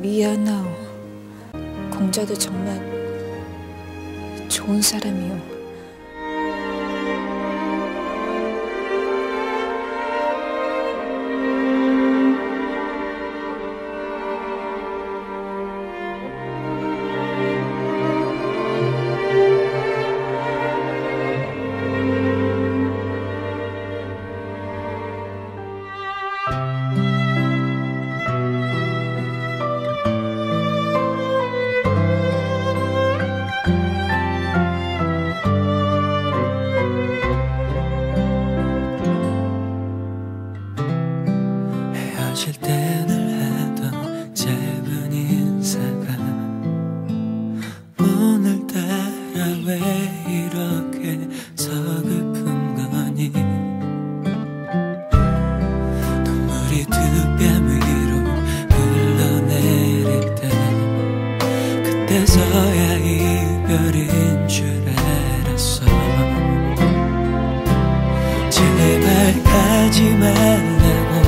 미안하오. 공자도 정말 좋은 사람이오. 그때서야 이별인 줄 알았어. 제발 가지 말라고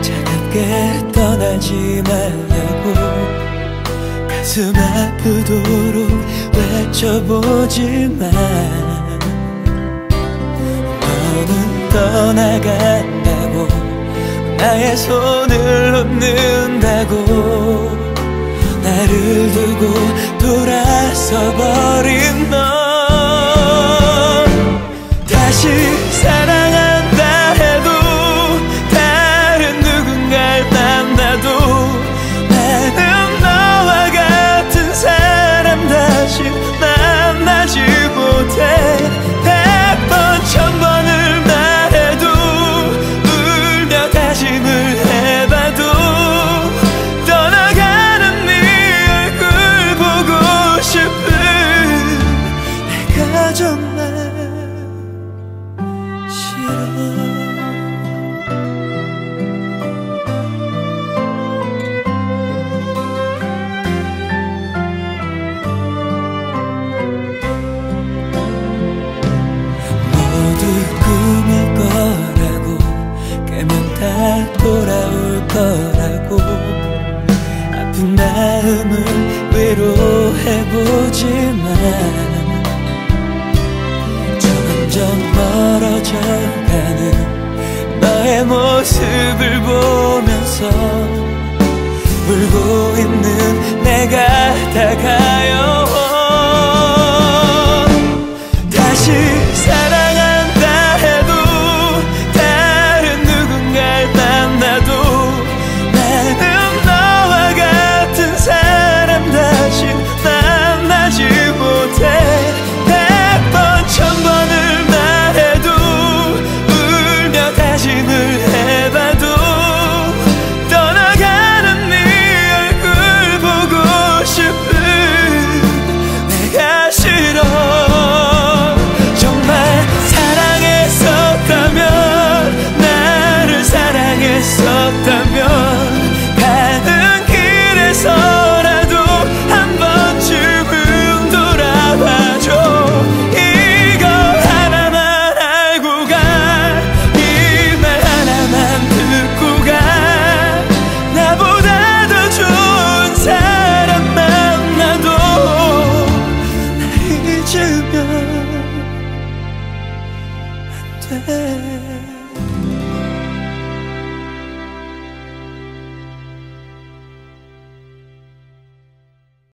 차갑게 떠나지 말라고. 가슴 아프도록 외쳐보지만 너는 떠나간다고 나의 손을 놓는다고 돌아서 버린 돌아올 거라고. 아픈 마음은 위로해보지만 꺼져가는 나의 모습을 보면서 울고 있는 내가